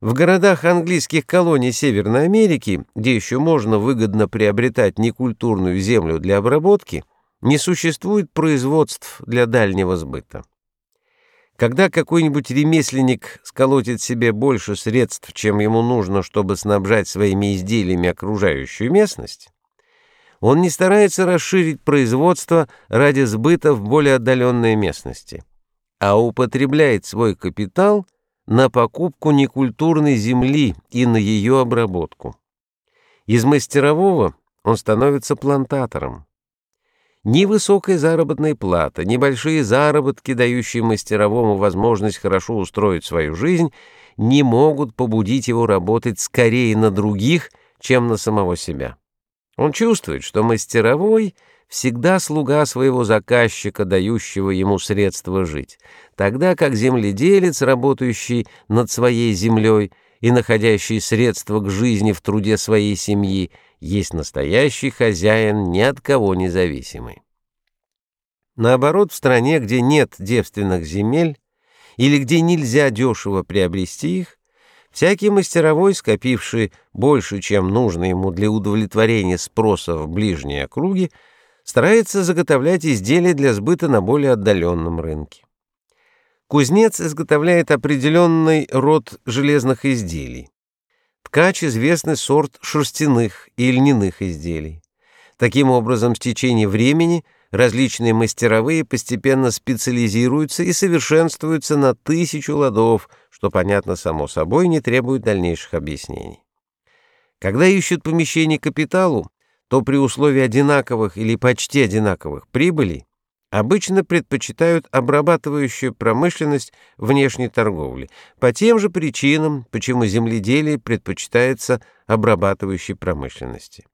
В городах английских колоний Северной Америки, где еще можно выгодно приобретать некультурную землю для обработки, не существует производств для дальнего сбыта. Когда какой-нибудь ремесленник сколотит себе больше средств, чем ему нужно, чтобы снабжать своими изделиями окружающую местность, он не старается расширить производство ради сбыта в более отдаленные местности, а употребляет свой капитал на покупку некультурной земли и на ее обработку. Из мастерового он становится плантатором. Ни высокая заработная плата, ни большие заработки, дающие мастеровому возможность хорошо устроить свою жизнь, не могут побудить его работать скорее на других, чем на самого себя. Он чувствует, что мастеровой всегда слуга своего заказчика, дающего ему средства жить, тогда как земледелец, работающий над своей землей и находящий средства к жизни в труде своей семьи, есть настоящий хозяин, ни от кого не зависимый. Наоборот, в стране, где нет девственных земель или где нельзя дешево приобрести их, Всякий мастеровой, скопивший больше, чем нужно ему для удовлетворения спроса в ближней округе, старается заготовлять изделия для сбыта на более отдаленном рынке. Кузнец изготовляет определенный род железных изделий. Ткач — известный сорт шерстяных и льняных изделий. Таким образом, в течение времени различные мастеровые постепенно специализируются и совершенствуются на тысячу ладов, что, понятно само собой, не требует дальнейших объяснений. Когда ищут помещение капиталу, то при условии одинаковых или почти одинаковых прибылей обычно предпочитают обрабатывающую промышленность внешней торговли, по тем же причинам, почему земледелие предпочитается обрабатывающей промышленности.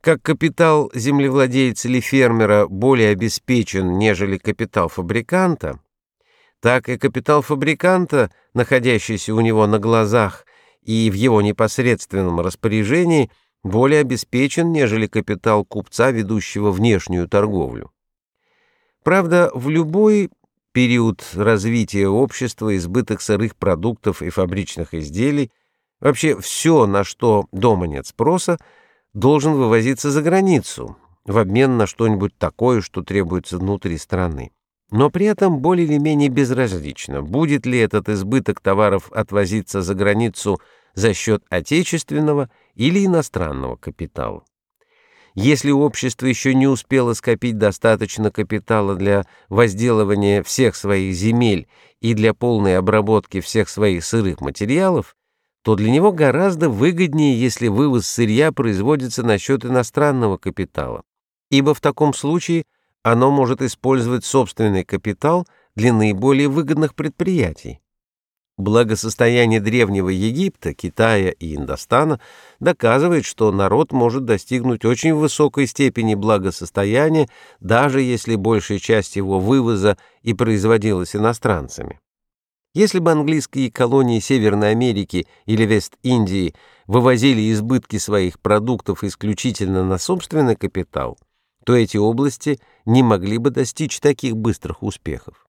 Как капитал землевладельца или фермера более обеспечен, нежели капитал фабриканта, так и капитал фабриканта, находящийся у него на глазах и в его непосредственном распоряжении, более обеспечен, нежели капитал купца, ведущего внешнюю торговлю. Правда, в любой период развития общества избыток сырых продуктов и фабричных изделий, вообще все, на что дома нет спроса, должен вывозиться за границу в обмен на что-нибудь такое, что требуется внутри страны но при этом более или менее безразлично, будет ли этот избыток товаров отвозиться за границу за счет отечественного или иностранного капитала. Если общество еще не успело скопить достаточно капитала для возделывания всех своих земель и для полной обработки всех своих сырых материалов, то для него гораздо выгоднее, если вывоз сырья производится на счет иностранного капитала, ибо в таком случае – оно может использовать собственный капитал для наиболее выгодных предприятий. Благосостояние древнего Египта, Китая и Индостана доказывает, что народ может достигнуть очень высокой степени благосостояния, даже если большая часть его вывоза и производилась иностранцами. Если бы английские колонии Северной Америки или Вест-Индии вывозили избытки своих продуктов исключительно на собственный капитал, то эти области не могли бы достичь таких быстрых успехов.